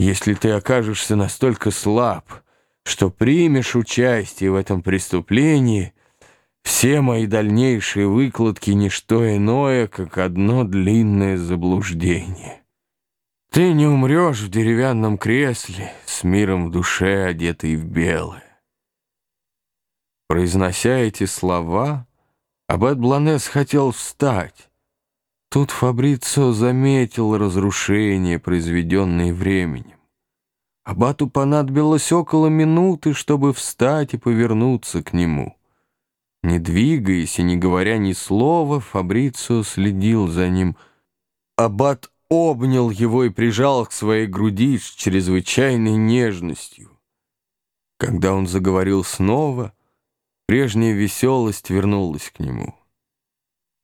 Если ты окажешься настолько слаб, что примешь участие в этом преступлении, все мои дальнейшие выкладки — ничто иное, как одно длинное заблуждение. Ты не умрешь в деревянном кресле, с миром в душе, одетый в белое. Произнося эти слова, Аббат Бланес хотел встать. Тут Фабрицио заметил разрушение, произведенное временем. Аббату понадобилось около минуты, чтобы встать и повернуться к нему. Не двигаясь и не говоря ни слова, Фабрицио следил за ним. Аббат обнял его и прижал к своей груди с чрезвычайной нежностью. Когда он заговорил снова — Прежняя веселость вернулась к нему.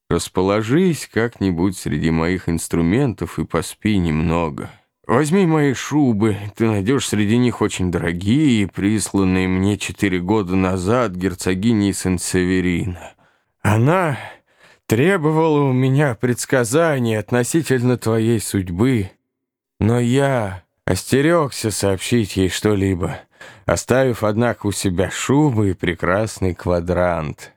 «Расположись как-нибудь среди моих инструментов и поспи немного. Возьми мои шубы, ты найдешь среди них очень дорогие, присланные мне четыре года назад герцогиней Сен-Северина. Она требовала у меня предсказаний относительно твоей судьбы, но я остерегся сообщить ей что-либо» оставив, однако, у себя шубы и прекрасный квадрант.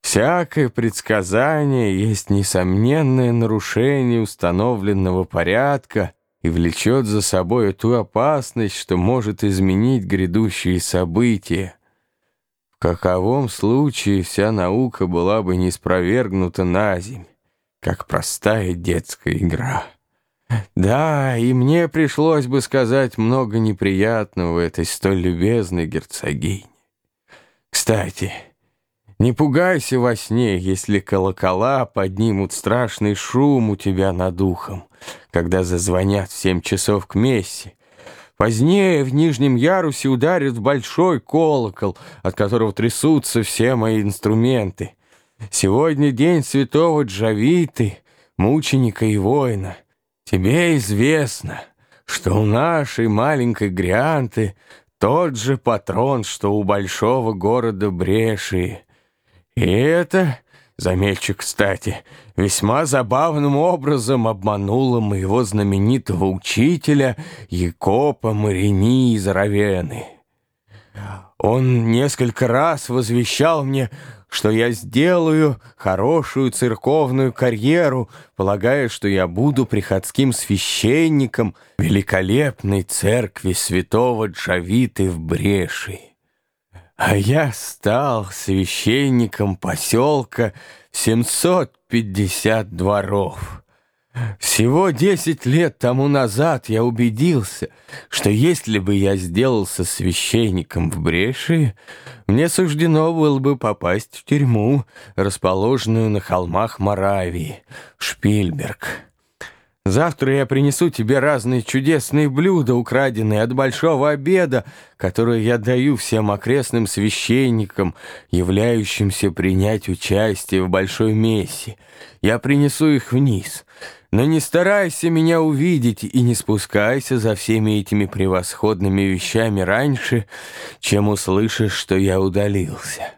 Всякое предсказание есть несомненное нарушение установленного порядка и влечет за собой ту опасность, что может изменить грядущие события. В каковом случае вся наука была бы не спровергнута на земь, как простая детская игра. Да, и мне пришлось бы сказать много неприятного этой столь любезной герцогине. Кстати, не пугайся во сне, если колокола поднимут страшный шум у тебя над ухом, когда зазвонят в семь часов к мессе. Позднее в нижнем ярусе ударит большой колокол, от которого трясутся все мои инструменты. Сегодня день святого Джавиты, мученика и воина — Тебе известно, что у нашей маленькой Грианты тот же патрон, что у большого города Бреши. И это, замечу, кстати, весьма забавным образом обмануло моего знаменитого учителя Якопа Марини из Равены. Он несколько раз возвещал мне, что я сделаю хорошую церковную карьеру, полагая, что я буду приходским священником великолепной церкви святого Джавиты в Бреши. А я стал священником поселка 750 дворов. Всего десять лет тому назад я убедился, что если бы я сделался священником в Бреши, мне суждено было бы попасть в тюрьму, расположенную на холмах Моравии, Шпильберг. Завтра я принесу тебе разные чудесные блюда, украденные от большого обеда, которые я даю всем окрестным священникам, являющимся принять участие в большой мессе. Я принесу их вниз». Но не старайся меня увидеть и не спускайся за всеми этими превосходными вещами раньше, чем услышишь, что я удалился.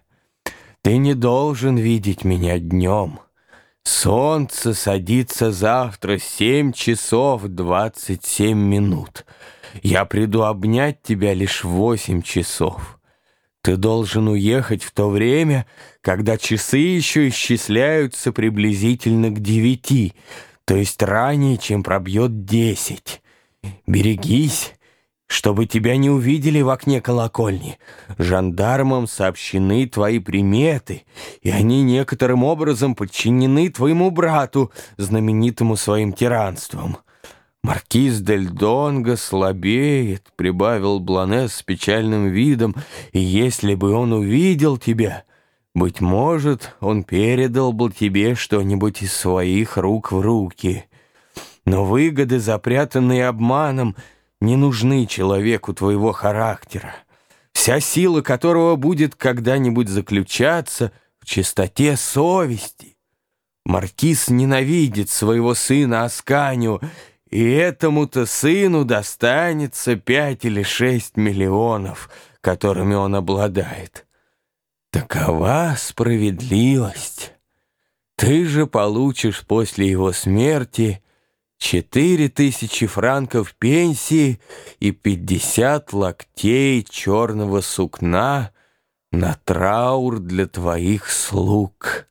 Ты не должен видеть меня днем. Солнце садится завтра семь часов двадцать семь минут. Я приду обнять тебя лишь восемь часов. Ты должен уехать в то время, когда часы еще исчисляются приблизительно к девяти, то есть ранее, чем пробьет десять. Берегись, чтобы тебя не увидели в окне колокольни. Жандармам сообщены твои приметы, и они некоторым образом подчинены твоему брату, знаменитому своим тиранством. «Маркиз Дель Донго слабеет», — прибавил Бланес с печальным видом, «и если бы он увидел тебя...» Быть может, он передал бы тебе что-нибудь из своих рук в руки. Но выгоды, запрятанные обманом, не нужны человеку твоего характера, вся сила которого будет когда-нибудь заключаться в чистоте совести. Маркиз ненавидит своего сына Асканию, и этому-то сыну достанется пять или шесть миллионов, которыми он обладает. Такова справедливость. Ты же получишь после его смерти четыре тысячи франков пенсии и пятьдесят локтей черного сукна на траур для твоих слуг».